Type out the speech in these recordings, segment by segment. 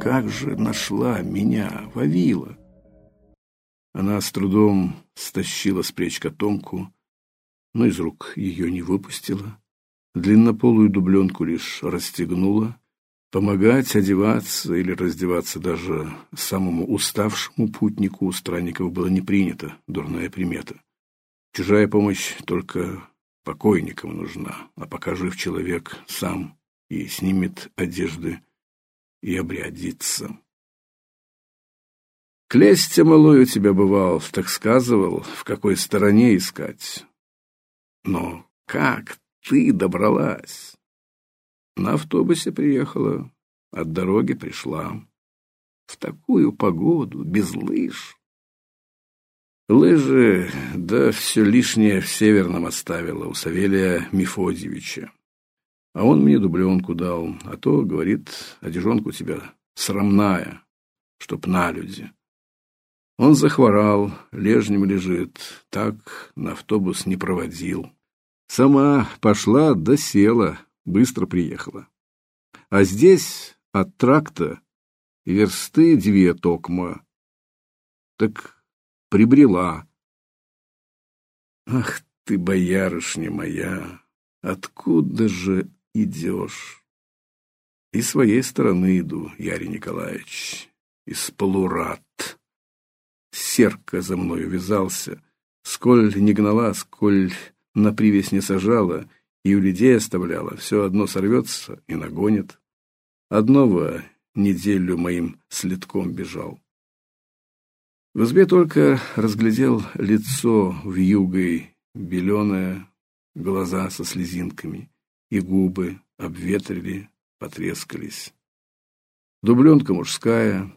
как же нашла меня, Вавила? Она с трудом стащила с плеч котомку, но из рук ее не выпустила. Длиннополую дубленку лишь расстегнула. Помогать одеваться или раздеваться даже самому уставшему путнику у странников было не принято, дурная примета. Чужая помощь только покойникам нужна, а пока жив человек сам и снимет одежды и обрядится. Клестя малой у тебя бывал, так сказывал, в какой стороне искать. Но как ты добралась? На автобусе приехала, от дороги пришла. В такую погоду, без лыж. Лыжи, да все лишнее в Северном оставила у Савелия Мефодьевича. А он мне дубленку дал, а то, говорит, одежонка у тебя срамная, чтоб на люди. Он захворал, лежнем лежит, так на автобус не проводил. Сама пошла да села, быстро приехала. А здесь от тракта версты две токма. Так прибрела. Ах ты, боярышня моя, откуда же идешь? И своей стороны иду, Ярий Николаевич, из полурат. Серка за мною вязался, сколь не гнала, сколь на привязь не сажала и у людей оставляла, все одно сорвется и нагонит. Одного неделю моим следком бежал. В избе только разглядел лицо в югой, беленое, глаза со слезинками, и губы обветрили, потрескались. Дубленка мужская,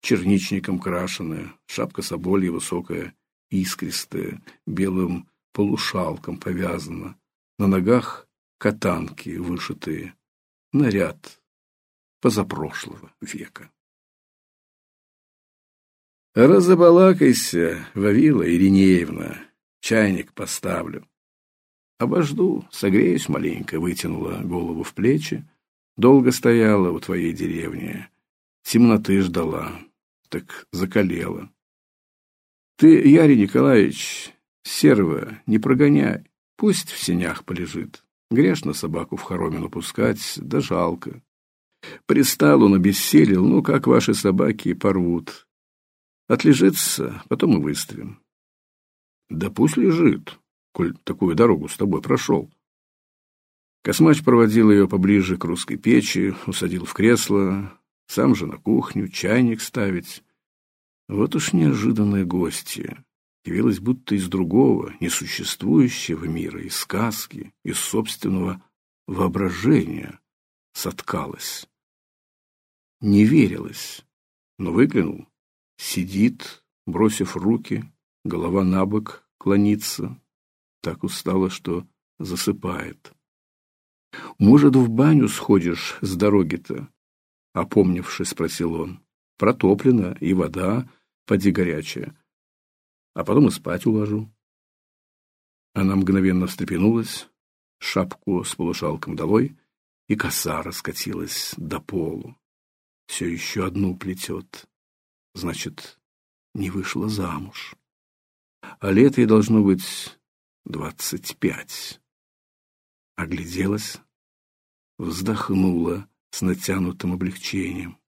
черничником крашеная, шапка соболья высокая, искристая, белым полушалком повязана, на ногах катанки вышитые, наряд позапрошлого века. Разобалакайся, Вавила Иринеевна, чайник поставлю. Обожду, согреюсь маленько, вытянула голову в плечи. Долго стояла у твоей деревни, темноты ждала, так закалела. Ты, Ярий Николаевич, серого не прогоняй, пусть в сенях полежит. Грешно собаку в хоромину пускать, да жалко. Пристал он обессилел, ну, как ваши собаки, порвут. Отлежится, потом и выставим. Да пусть лежит, коль такую дорогу с тобой прошел. Космач проводил ее поближе к русской печи, усадил в кресло, сам же на кухню, чайник ставить. Вот уж неожиданное гостье. Явилось будто из другого, несуществующего мира, из сказки, из собственного воображения соткалась. Не верилось, но выглянул Сидит, бросив руки, голова на бок клонится, так устала, что засыпает. Может, в баню сходишь с дороги-то? Опомнившись, спросил он. Протоплена и вода, поди горячая. А потом и спать уложу. Она мгновенно встрепенулась, шапку с полушалком долой, и коса раскатилась до полу. Все еще одну плетет. Значит, не вышла замуж. А лет ей должно быть двадцать пять. Огляделась, вздохнула с натянутым облегчением.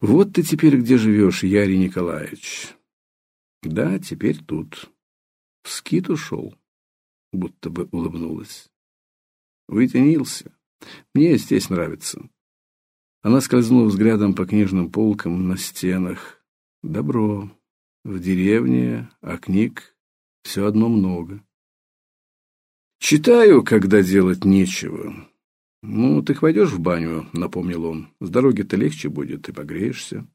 Вот ты теперь где живешь, Ярий Николаевич? Да, теперь тут. В скит ушел, будто бы улыбнулась. Вытянился. Мне здесь нравится. Она скользнула взглядом по книжным полкам на стенах. Добро. В деревне, а книг все одно много. Читаю, когда делать нечего. Ну, ты войдешь в баню, напомнил он. С дороги-то легче будет, и погреешься.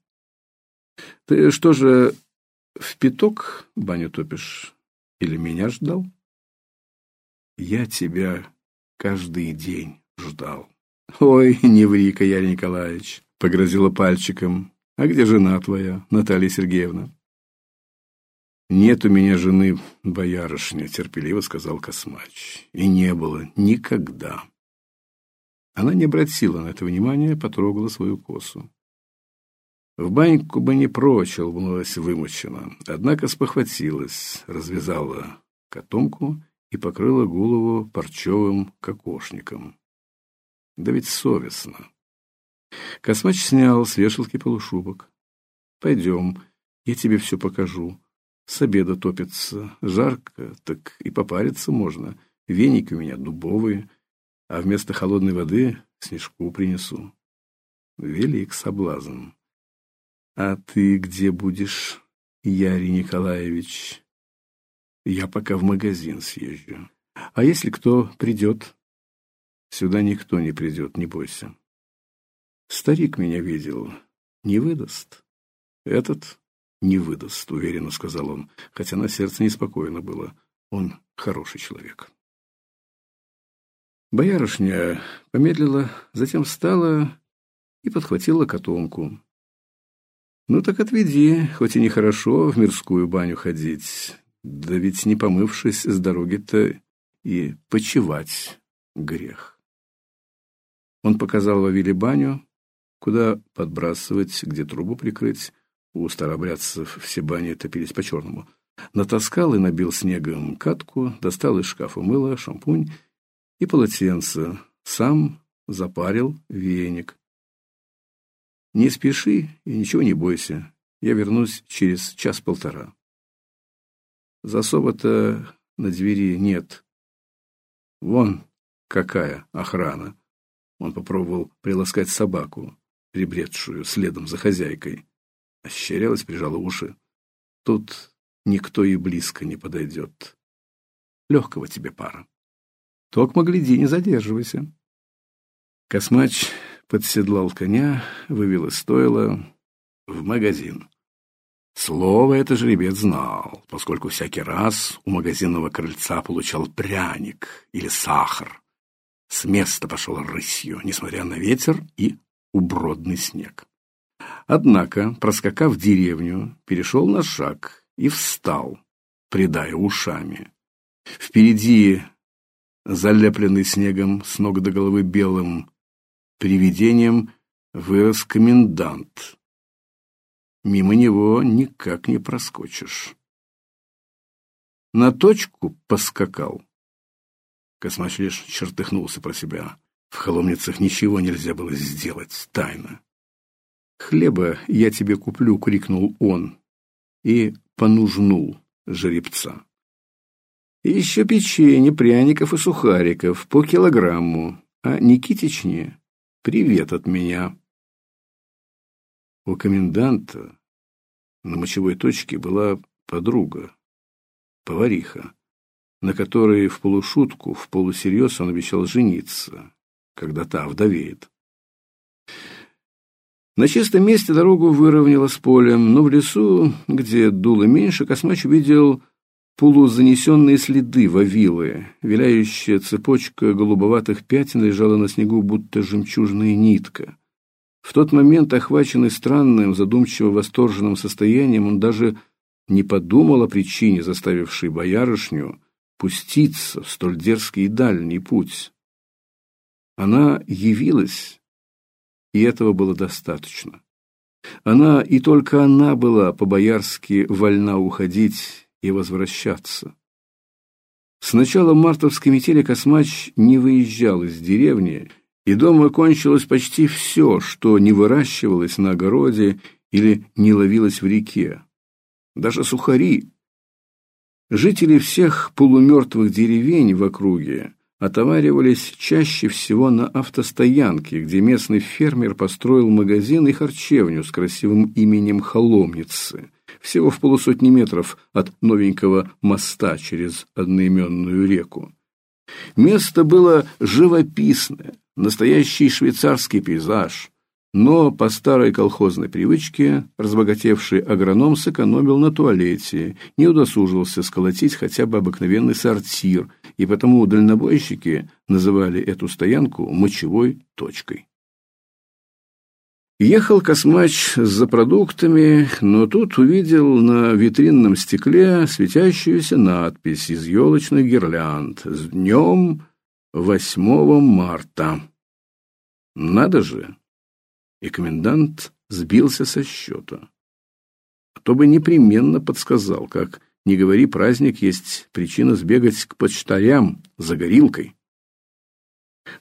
Ты что же в пяток баню топишь? Или меня ждал? Я тебя каждый день ждал. «Ой, не ври-ка, Ярий Николаевич!» — погрозила пальчиком. «А где жена твоя, Наталья Сергеевна?» «Нет у меня жены, боярышня», — терпеливо сказал Космач. «И не было никогда». Она не обратила на это внимания, потрогала свою косу. В баньку бы не прочь, улыбнулась вымученно. Однако спохватилась, развязала котомку и покрыла голову парчевым кокошником. Да ведь совестно. Космач снял с вешалки полушубок. Пойдем, я тебе все покажу. С обеда топится, жарко, так и попариться можно. Веники у меня дубовые, а вместо холодной воды снежку принесу. Велик соблазн. А ты где будешь, Ярий Николаевич? Я пока в магазин съезжу. А если кто придет? Сюда никто не придет, не бойся. Старик меня видел, не выдаст. Этот не выдаст, уверенно сказал он, хотя на сердце неспокойно было. Он хороший человек. Боярышня помедлила, затем встала и подхватила котомку. Ну так отведи, хоть и нехорошо в мирскую баню ходить, да ведь не помывшись с дороги-то и почевать грех. Он показал Вавиле баню, куда подбрасывать, где трубу прикрыть. У старобрядцев все бани топились по-черному. Натаскал и набил снегом катку, достал из шкафа мыло, шампунь и полотенце. Сам запарил веник. Не спеши и ничего не бойся. Я вернусь через час-полтора. Засова-то на двери нет. Вон какая охрана. Он попробовал приласкать собаку, прибредшую следом за хозяйкой. Ощерялась, прижала уши. Тут никто и близко не подойдет. Легкого тебе пара. Токмо гляди, не задерживайся. Космач подседлал коня, вывел из стойла в магазин. Слово это жеребец знал, поскольку всякий раз у магазинного крыльца получал пряник или сахар. С места пошел рысью, несмотря на ветер и убродный снег. Однако, проскакав деревню, перешел на шаг и встал, придая ушами. Впереди, залепленный снегом с ног до головы белым привидением вырос комендант. Мимо него никак не проскочишь. На точку поскакал. Космач лишь чертыхнулся про себя. В холомницах ничего нельзя было сделать тайно. «Хлеба я тебе куплю!» — крикнул он и понужнул жеребца. Еще печенье, пряников и сухариков по килограмму, а Никитичне Привет от меня. У коменданта на мочевой точке была подруга, повариха, на которой в полушутку, в полусерьез он обещал жениться, когда та вдовеет. На чистом месте дорогу выровняла с полем, но в лесу, где дуло меньше, Космач увидел полузанесенные следы вавилы. Виляющая цепочка голубоватых пятен лежала на снегу, будто жемчужная нитка. В тот момент, охваченный странным, задумчиво восторженным состоянием, он даже не подумал о причине, заставившей боярышню пуститься в столь дерзкий и дальний путь. Она явилась, и этого было достаточно. Она и только она была по-боярски вольна уходить и возвращаться. С начала мартовской метели Космач не выезжал из деревни, и дома кончилось почти все, что не выращивалось на огороде или не ловилось в реке. Даже сухари. Жители всех полумертвых деревень в округе отоваривались чаще всего на автостоянке, где местный фермер построил магазин и харчевню с красивым именем Холомницы – всего в полусотни метров от новенького моста через одноименную реку. Место было живописное, настоящий швейцарский пейзаж, но по старой колхозной привычке разбогатевший агроном сэкономил на туалете, не удосужился сколотить хотя бы обыкновенный сортир, и потому дальнобойщики называли эту стоянку мочевой точкой. Ехал Космач за продуктами, но тут увидел на витринном стекле светящуюся надпись из елочных гирлянд «С днем 8 марта». Надо же! И комендант сбился со счета. А то бы непременно подсказал, как не говори праздник, есть причина сбегать к почтарям за горилкой.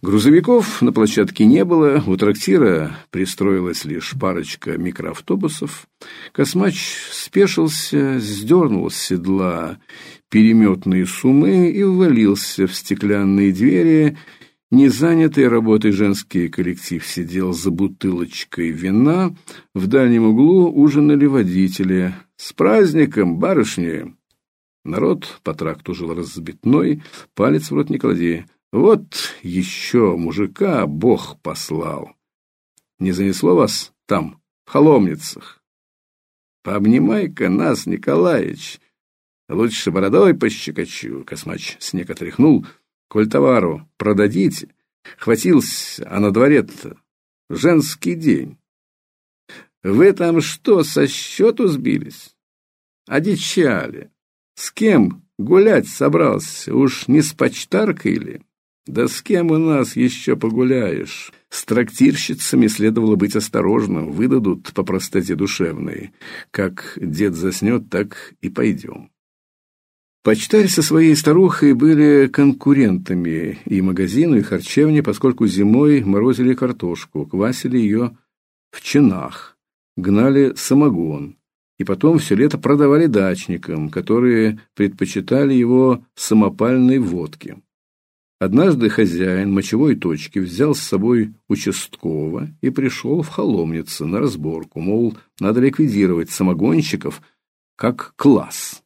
Грузовиков на площадке не было, у трактира пристроилась лишь парочка микроавтобусов. Космач спешился, сдернул с седла переметные сумы и ввалился в стеклянные двери. Незанятый работой женский коллектив сидел за бутылочкой вина. В дальнем углу ужинали водители. «С праздником, барышни!» Народ по тракту жил разбитной, палец в рот не клади. Вот еще мужика Бог послал. Не занесло вас там, в холомницах? Пообнимай-ка нас, Николаич. Лучше бородой пощекочу. Космач снег отряхнул. Коль товару продадите. Хватился, а на дворе-то женский день. Вы там что, со счету сбились? Одичали. С кем гулять собрался? Уж не с почтаркой или? Да с кем у нас еще погуляешь? С трактирщицами следовало быть осторожным, выдадут по простоте душевной. Как дед заснет, так и пойдем. Почтарь со своей старухой были конкурентами и магазину, и харчевне, поскольку зимой морозили картошку, квасили ее в чинах, гнали самогон, и потом все лето продавали дачникам, которые предпочитали его самопальной водке. Однажды хозяин мочевой точки взял с собой участкового и пришел в Холомнице на разборку, мол, надо ликвидировать самогонщиков как класс.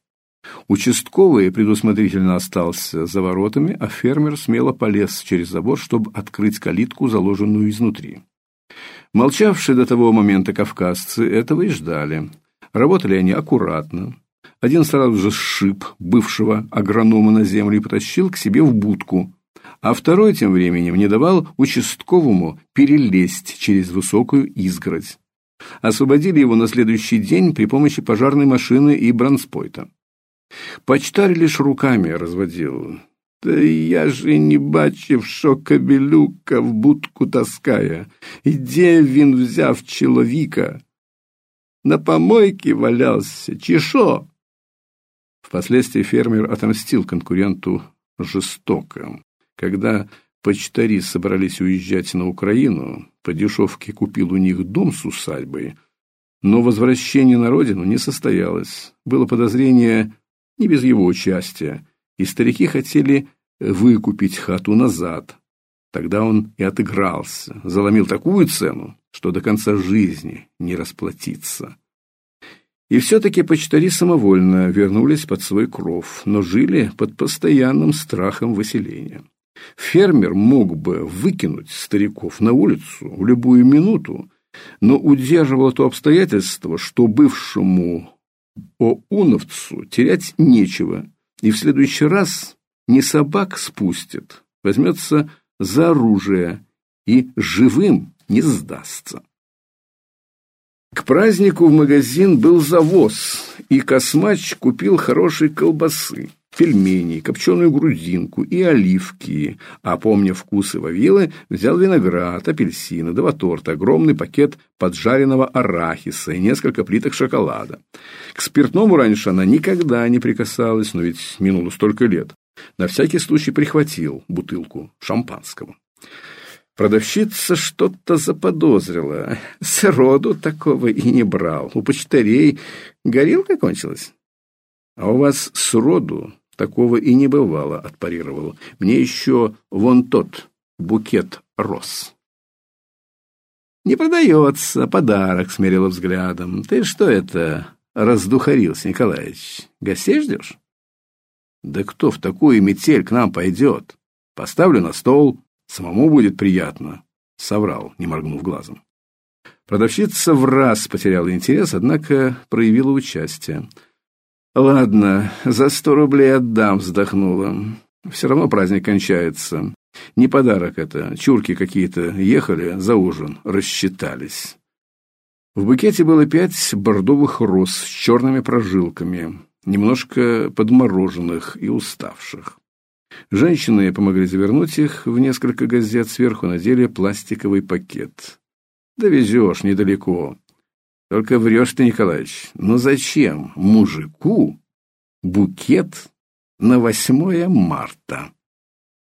Участковый предусмотрительно остался за воротами, а фермер смело полез через забор, чтобы открыть калитку, заложенную изнутри. Молчавшие до того момента кавказцы этого и ждали. Работали они аккуратно. Один сразу же сшиб бывшего агронома на землю и потащил к себе в будку, а второй тем временем не давал участковому перелезть через высокую изгородь. Освободили его на следующий день при помощи пожарной машины и бронспойта. Почтарь лишь руками разводил. Да я же не бачив, що кабелюка в будку таская, и де він взяв чоловіка? На помойке валялся, чешо. Впоследствии фермер отомстил конкуренту жестоко. Когда почтари собрались уезжать на Украину, по дешевке купил у них дом с усадьбой, но возвращение на родину не состоялось. Было подозрение не без его участия, и старики хотели выкупить хату назад. Тогда он и отыгрался, заломил такую цену, что до конца жизни не расплатиться. И все-таки почтари самовольно вернулись под свой кров, но жили под постоянным страхом выселения. Фермер мог бы выкинуть стариков на улицу в любую минуту, но удерживало то обстоятельство, что бывшему оуновцу терять нечего, и в следующий раз не собак спустит, возьмется за оружие и живым не сдастся. К празднику в магазин был завоз, и Космач купил хорошие колбасы пельмени, копченую грудинку и оливки, а, помня вкусы Вавилы, взял виноград, апельсины, два торта, огромный пакет поджаренного арахиса и несколько плиток шоколада. К спиртному раньше она никогда не прикасалась, но ведь минуло столько лет. На всякий случай прихватил бутылку шампанского. Продавщица что-то заподозрила. Сроду такого и не брал. У почтарей горилка кончилась. А у вас сроду Такого и не бывало, отпарировал. Мне еще вон тот букет роз. Не продается, подарок, смерила взглядом. Ты что это, раздухарился, Николаевич? Гостей ждешь? Да кто в такую метель к нам пойдет? Поставлю на стол, самому будет приятно. Соврал, не моргнув глазом. Продавщица в раз потеряла интерес, однако проявила участие. Ладно, за сто рублей отдам, вздохнула. Все равно праздник кончается. Не подарок это. Чурки какие-то ехали за ужин, рассчитались. В букете было пять бордовых роз с черными прожилками, немножко подмороженных и уставших. Женщины помогли завернуть их в несколько газет, сверху надели пластиковый пакет. Довезешь недалеко. Только врешь ты, Николаевич. Но зачем мужику букет на 8 марта?